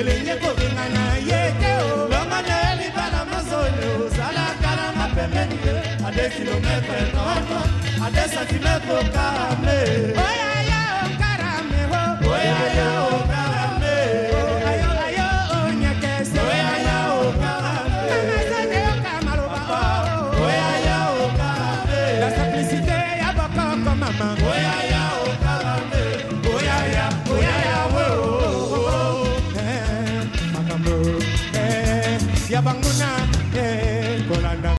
elingi kobinga na ye te o longo na ye libala mosoni ozalaka na mapembeni ye ade kilometre nono ade santimetre okame oyaya okarame o oyaya okarame oyo onyakese oyaya okarame amazone okamaloba o oyaya okarame la simplicité ya bokoko mama oyaya ya bango na ekolanda eh,